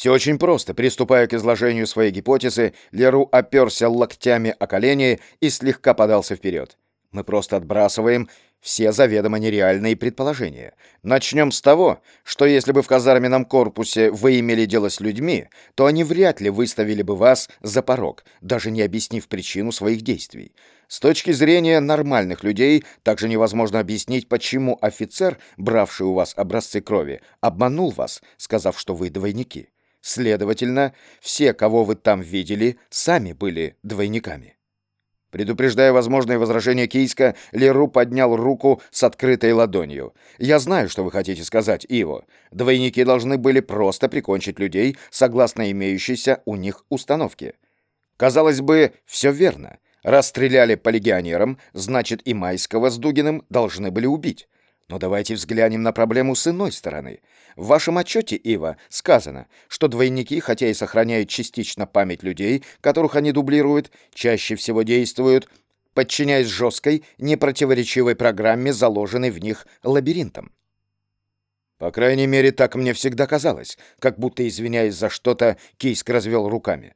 Все очень просто. Приступая к изложению своей гипотезы, Леру оперся локтями о колени и слегка подался вперед. Мы просто отбрасываем все заведомо нереальные предположения. Начнем с того, что если бы в казарменном корпусе вы имели дело с людьми, то они вряд ли выставили бы вас за порог, даже не объяснив причину своих действий. С точки зрения нормальных людей также невозможно объяснить, почему офицер, бравший у вас образцы крови, обманул вас, сказав, что вы двойники. Следовательно, все, кого вы там видели, сами были двойниками. Предупреждая возможные возражения Кийска, Леру поднял руку с открытой ладонью. «Я знаю, что вы хотите сказать, Иво. Двойники должны были просто прикончить людей, согласно имеющейся у них установке. Казалось бы, все верно. Расстреляли по легионерам, значит и Майского с Дугиным должны были убить. Но давайте взглянем на проблему с иной стороны. В вашем отчете, Ива, сказано, что двойники, хотя и сохраняют частично память людей, которых они дублируют, чаще всего действуют, подчиняясь жесткой, непротиворечивой программе, заложенной в них лабиринтом. По крайней мере, так мне всегда казалось, как будто, извиняясь за что-то, Кийск развел руками.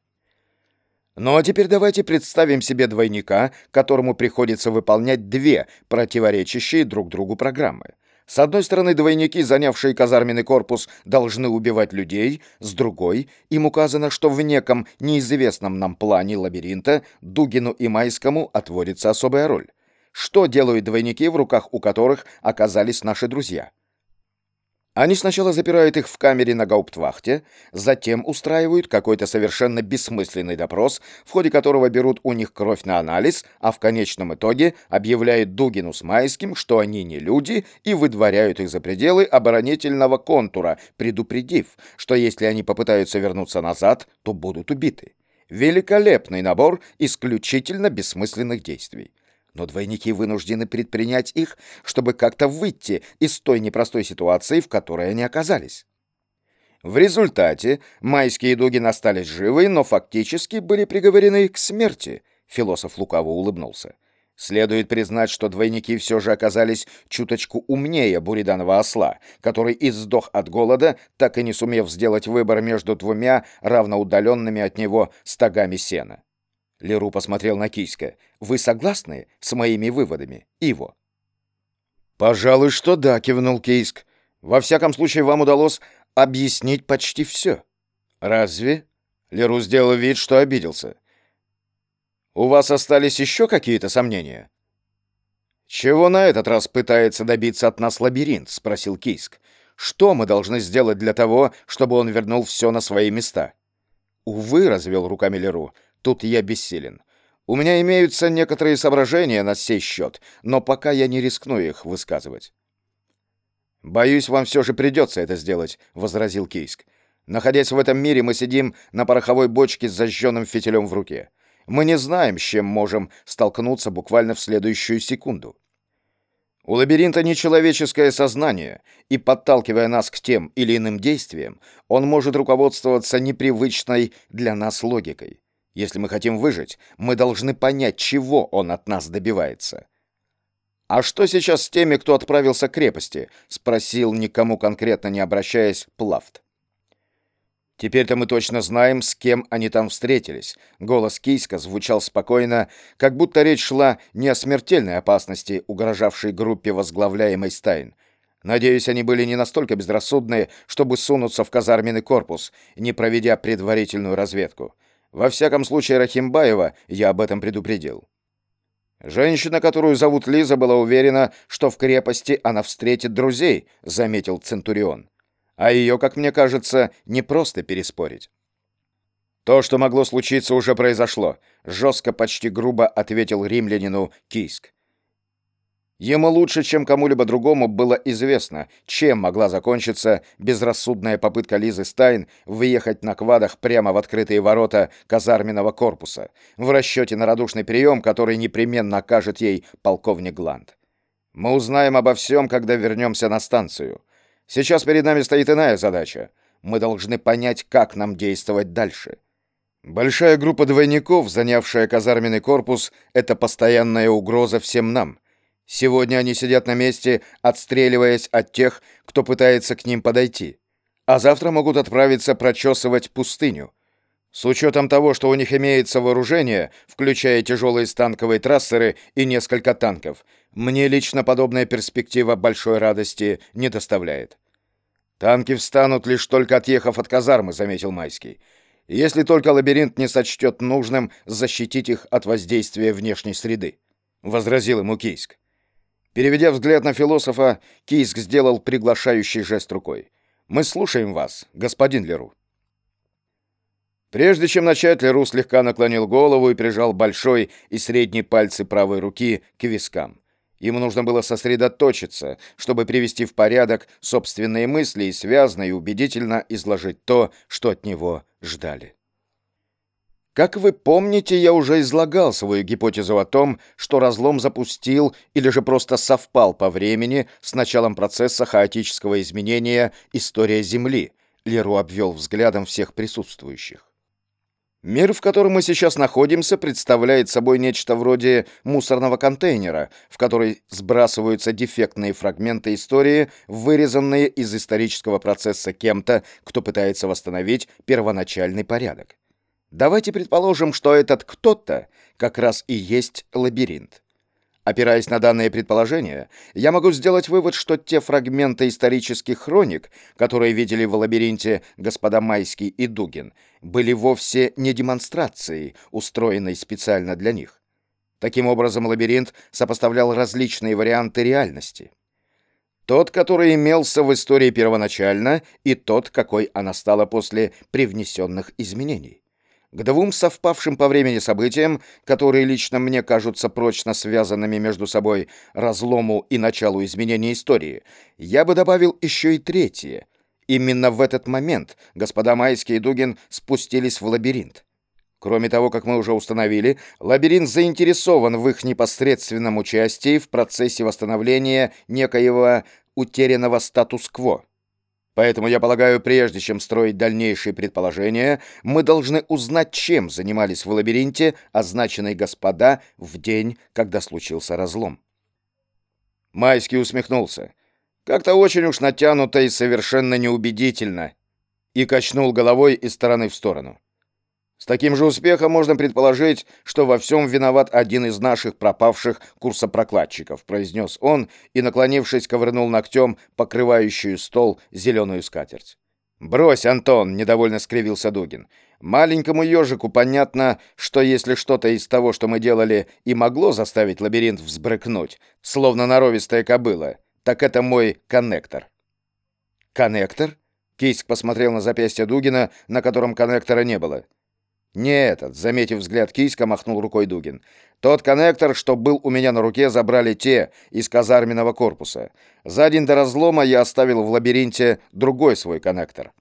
Ну а теперь давайте представим себе двойника, которому приходится выполнять две противоречащие друг другу программы. С одной стороны, двойники, занявшие казарменный корпус, должны убивать людей, с другой, им указано, что в неком неизвестном нам плане лабиринта Дугину и Майскому отводится особая роль. Что делают двойники, в руках у которых оказались наши друзья? Они сначала запирают их в камере на гауптвахте, затем устраивают какой-то совершенно бессмысленный допрос, в ходе которого берут у них кровь на анализ, а в конечном итоге объявляют Дугину с Майским, что они не люди, и выдворяют их за пределы оборонительного контура, предупредив, что если они попытаются вернуться назад, то будут убиты. Великолепный набор исключительно бессмысленных действий но двойники вынуждены предпринять их, чтобы как-то выйти из той непростой ситуации, в которой они оказались. В результате майские дуги остались живы, но фактически были приговорены к смерти, философ лукаво улыбнулся. Следует признать, что двойники все же оказались чуточку умнее буриданова осла, который издох от голода, так и не сумев сделать выбор между двумя равноудаленными от него стогами сена. Леру посмотрел на Киська. «Вы согласны с моими выводами, Иво?» «Пожалуй, что да», — кивнул Кейск. «Во всяком случае, вам удалось объяснить почти все». «Разве?» — Леру сделал вид, что обиделся. «У вас остались еще какие-то сомнения?» «Чего на этот раз пытается добиться от нас лабиринт?» — спросил Кийск. «Что мы должны сделать для того, чтобы он вернул все на свои места?» «Увы», — развел руками Леру, Тут я бессилен. У меня имеются некоторые соображения на сей счет, но пока я не рискну их высказывать. «Боюсь, вам все же придется это сделать», — возразил Кейск. «Находясь в этом мире, мы сидим на пороховой бочке с зажженным фитилем в руке. Мы не знаем, с чем можем столкнуться буквально в следующую секунду. У лабиринта нечеловеческое сознание, и, подталкивая нас к тем или иным действиям, он может руководствоваться непривычной для нас логикой. Если мы хотим выжить, мы должны понять, чего он от нас добивается. «А что сейчас с теми, кто отправился к крепости?» — спросил, никому конкретно не обращаясь, Плафт. «Теперь-то мы точно знаем, с кем они там встретились». Голос Кийска звучал спокойно, как будто речь шла не о смертельной опасности, угрожавшей группе, возглавляемой Стайн. Надеюсь, они были не настолько безрассудны, чтобы сунуться в казарменный корпус, не проведя предварительную разведку. Во всяком случае, Рахимбаева я об этом предупредил. Женщина, которую зовут Лиза, была уверена, что в крепости она встретит друзей, заметил Центурион. А ее, как мне кажется, не просто переспорить. То, что могло случиться, уже произошло, жестко, почти грубо ответил римлянину Кийск. Ему лучше, чем кому-либо другому, было известно, чем могла закончиться безрассудная попытка Лизы Стайн выехать на квадах прямо в открытые ворота казарменного корпуса, в расчете на радушный прием, который непременно окажет ей полковник Гланд. Мы узнаем обо всем, когда вернемся на станцию. Сейчас перед нами стоит иная задача. Мы должны понять, как нам действовать дальше. Большая группа двойников, занявшая казарменный корпус, это постоянная угроза всем нам — Сегодня они сидят на месте, отстреливаясь от тех, кто пытается к ним подойти. а завтра могут отправиться прочесывать пустыню. С учетом того, что у них имеется вооружение, включая тяжелые станковые трассеры и несколько танков, мне лично подобная перспектива большой радости не доставляет. «Танки встанут, лишь только отъехав от казармы», — заметил Майский. «Если только лабиринт не сочтет нужным защитить их от воздействия внешней среды», — возразил ему Кийск. Переведя взгляд на философа, Кийск сделал приглашающий жест рукой. «Мы слушаем вас, господин Леру». Прежде чем начать, Леру слегка наклонил голову и прижал большой и средний пальцы правой руки к вискам. Ему нужно было сосредоточиться, чтобы привести в порядок собственные мысли и связно и убедительно изложить то, что от него ждали. Как вы помните, я уже излагал свою гипотезу о том, что разлом запустил или же просто совпал по времени с началом процесса хаотического изменения история Земли. Леру обвел взглядом всех присутствующих. Мир, в котором мы сейчас находимся, представляет собой нечто вроде мусорного контейнера, в который сбрасываются дефектные фрагменты истории, вырезанные из исторического процесса кем-то, кто пытается восстановить первоначальный порядок. Давайте предположим, что этот кто-то как раз и есть лабиринт. Опираясь на данное предположение, я могу сделать вывод, что те фрагменты исторических хроник, которые видели в лабиринте господа Майский и Дугин, были вовсе не демонстрацией, устроенной специально для них. Таким образом, лабиринт сопоставлял различные варианты реальности. Тот, который имелся в истории первоначально, и тот, какой она стала после привнесенных изменений. К двум совпавшим по времени событиям, которые лично мне кажутся прочно связанными между собой разлому и началу изменения истории, я бы добавил еще и третье. Именно в этот момент господа Майский и Дугин спустились в лабиринт. Кроме того, как мы уже установили, лабиринт заинтересован в их непосредственном участии в процессе восстановления некоего утерянного статус-кво. Поэтому я полагаю, прежде чем строить дальнейшие предположения, мы должны узнать, чем занимались в лабиринте означенные господа в день, когда случился разлом. Майский усмехнулся. Как-то очень уж натянуто и совершенно неубедительно. И качнул головой из стороны в сторону. С таким же успехом можно предположить, что во всем виноват один из наших пропавших курсопрокладчиков, произнес он и, наклонившись, ковырнул ногтем покрывающую стол зеленую скатерть. «Брось, Антон!» — недовольно скривился Дугин. «Маленькому ежику понятно, что если что-то из того, что мы делали, и могло заставить лабиринт взбрыкнуть, словно норовистая кобыла, так это мой коннектор». «Коннектор?» — Кийск посмотрел на запястье Дугина, на котором коннектора не было. «Не этот», — заметив взгляд Кийска, махнул рукой Дугин. «Тот коннектор, что был у меня на руке, забрали те из казарменного корпуса. За день до разлома я оставил в лабиринте другой свой коннектор».